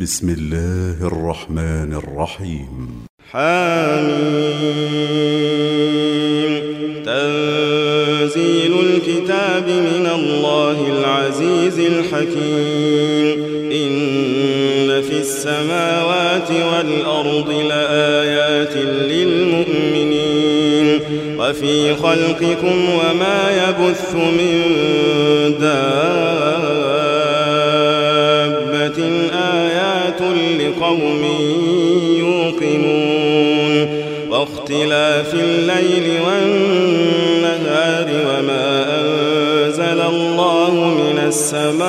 بسم الله الرحمن الرحيم حميم تنزيل الكتاب من الله العزيز الحكيم. إن في السماوات والأرض لآيات للمؤمنين. وفي خلقكم وما يبث من دابة لقوم يوقنون واختلاف الليل والنهار وما أنزل الله من السماء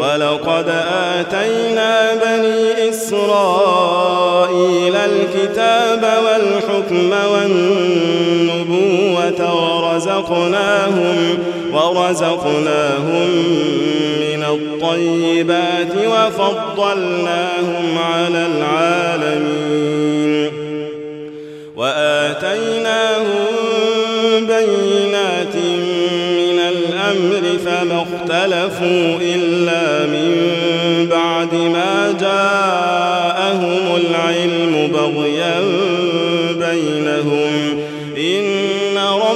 ولقد آتينا بني إسرائيل الكتاب والحكم والنبوة ورزقناهم ورزقناهم من الطيبات وفضلناهم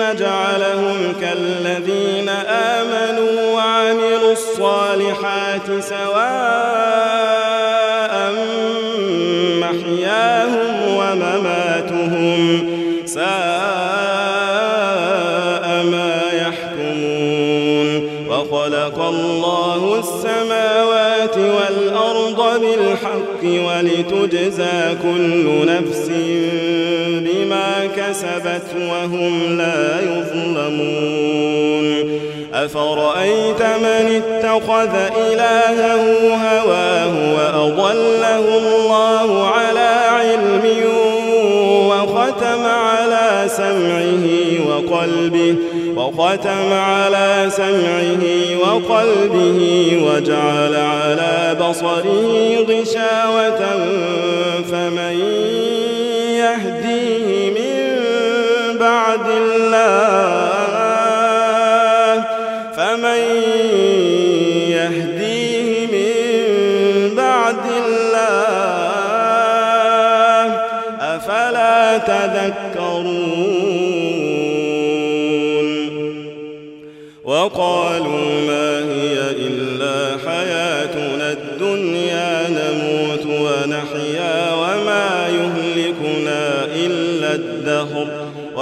نجعلهم كالذين آمنوا وعملوا الصالحات سواء محياهم ومماتهم ساء ما يحكمون. وخلق الله السماوات والأرض بالحق ولتجزى كل نفس كسبت وهم لا يظلمون. أفرأيت من اتخذ إلهه هواه وأضله الله على علم وختم على سمعه وقلبه وختم على سمعه وقلبه وجعل على بصره غشاوة فمن يهديه بعد الله فمن يهديه من بعد الله أفلا تذكرون وقالوا ما هي إلا حياتنا الدنيا نموت ونحيا وما يهلكنا إلا الدهر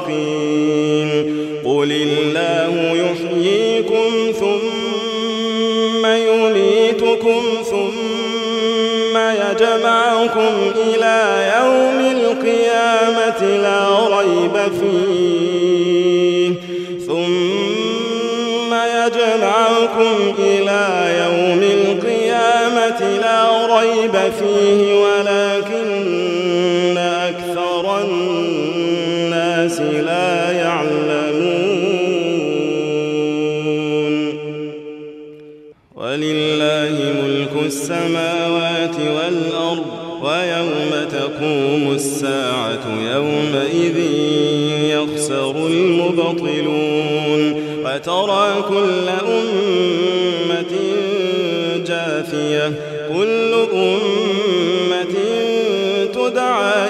صادقين قل الله يحييكم ثم يميتكم ثم يجمعكم إلى يوم القيامة لا ريب فيه. ثم يجمعكم إلى يوم القيامة لا ريب فيه. ولكن لا يعلمون. ولله ملك السماوات والأرض ويوم تقوم الساعة يومئذ يخسر المبطلون. وترى كل أمة جاثية كل أمة تدعى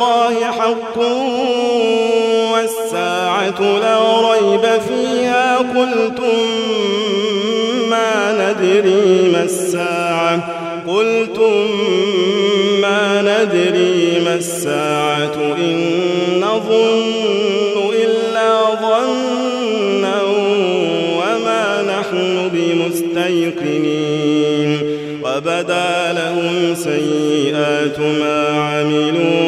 الله حق والساعة لا ريب فيها. قلتم ما ندري ما الساعة. قلتم ما ندري ما الساعة. إن نظن إلا ظنا وما نحن بمستيقنين. وبدا لهم سيئات ما عملوا.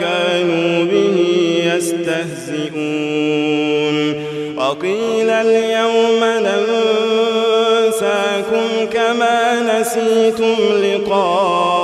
كانوا به يستهزئون. وقيل اليوم ننسى أنفسكم كما نسيتم لقاء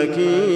السماوات